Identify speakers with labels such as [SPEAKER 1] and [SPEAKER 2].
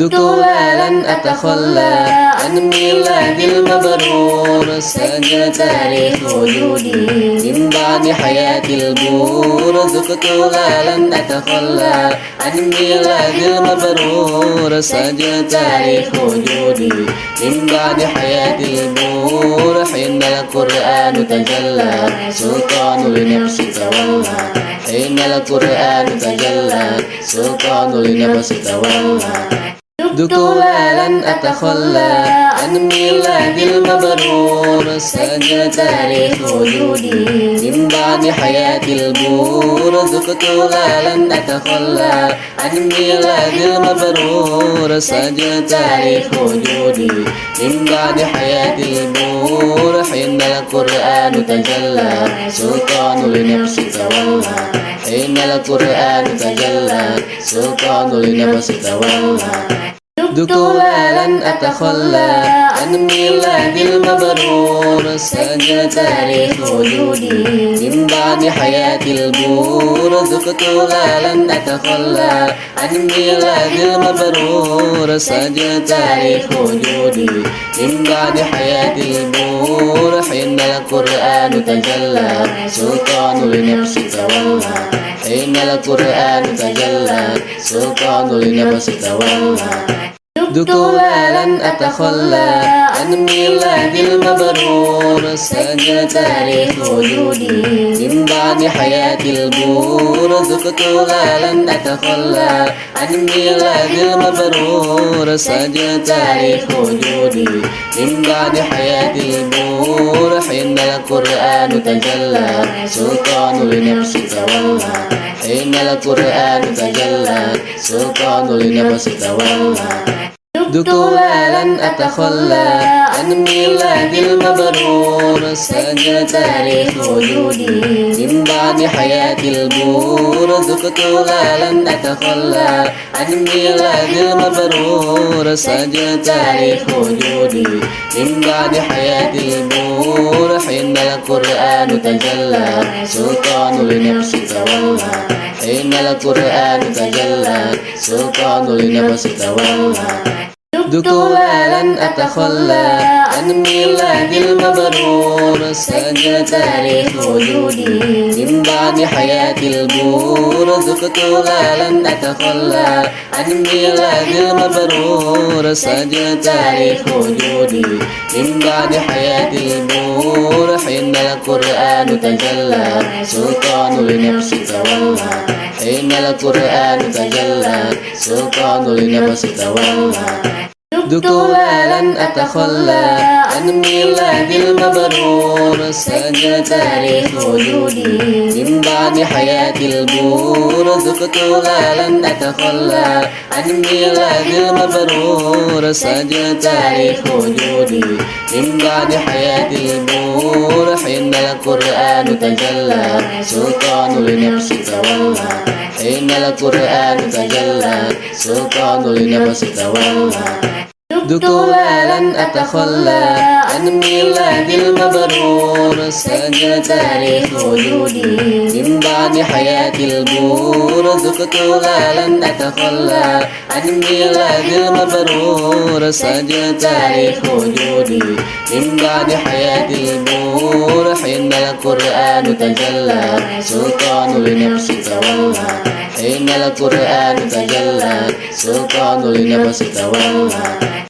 [SPEAKER 1] ذقت ولن أتخلى عن ميلاد المبرور سجل تاريخ وجودي من بعد حياة البور. ذقت ولن أتخلى عن ميلاد المبرور سجل تاريخ وجودي من بعد حياة البور. حين القرآن تجلى سلطان لنفسي تولى. حين القرآن تجلى سلطان لنفسي تولى. ذقت ولن أتخلى. عن ميلاد المبرور. سجل تاريخ وجودي. من بعد حياة البور. ذقت ولن أتخلى. عن ميلاد المبرور. سجل تاريخ وجودي. من بعد حياة البور. حين القرآن تجلى. سلطان لنفسي تولى. حين القرآن تجلى. سلطان لنفسي تولى. ذقت ولن أتخلى. عن ميلاد المبرور. سجل تاريخ وجودي. من بعد حياة البور. ذقت ولن أتخلى. عن ميلاد المبرور. سجل تاريخ وجودي. من بعد حياة البور. حين القرآن تجلى. سلطان لنفسي تولى. حين القرآن تجلى. سلطان لنفسي تولى. دبت ولن أتخلى. عن ميلاد المبرور. سجل تاريخ وجودي. من بعد حياة البور ذقت ولن أتخلى. عن ميلاد المبرور. سجل تاريخ وجودي. من بعد حياة البور حين القرآن تجلى. سلطان لنفسي تولى. حين القرآن تجلى. سلطان لنفسي تولى. ذقت ولن أتخلى. عن ميلاد المبرور. سجل تاريخ وجودي. من بعد حياة البور ذقت ولن أتخلى. عن ميلاد المبرور. سجل تاريخ وجودي. من بعد حياة البور حين القرآن تجلى. سلطان لنفسي تولى. حين القرآن تجلى. سلطان لنفسي تولى. ذقت ولن أتخلى عن ميلاد المبرور. سجل تاريخ وجودي من بعد حياة البور ذقت ولن أتخلى عن ميلاد المبرور. سجل تاريخ وجودي من بعد حياة البور حين القرآن تجلى سلطان لنفسي تولى. حين القرآن تجلى سلطان لنفسي تولى. ذقت ولن أتخلى عن ميلاد المبرور سجل تاريخ وجودي من بعد حياة البور. ذقت ولن أتخلى عن ميلاد المبرور سجل تاريخ وجودي من بعد حياة البور. حين القرآن تجلى سلطان لنفسي تولى. حين القرآن تجلى سلطان لنفسي تولى. ذقت ولن أتخلى عن ميلاد المبرور. سجل تاريخ وجودي من بعد حياة البور. ذقت ولن أتخلى عن ميلاد المبرور. سجل تاريخ وجودي من بعد حياة البور. حين القرآن تجلى سلطان لنفسي تولى. حين القرآن تجلى سلطان لنفسي تولى.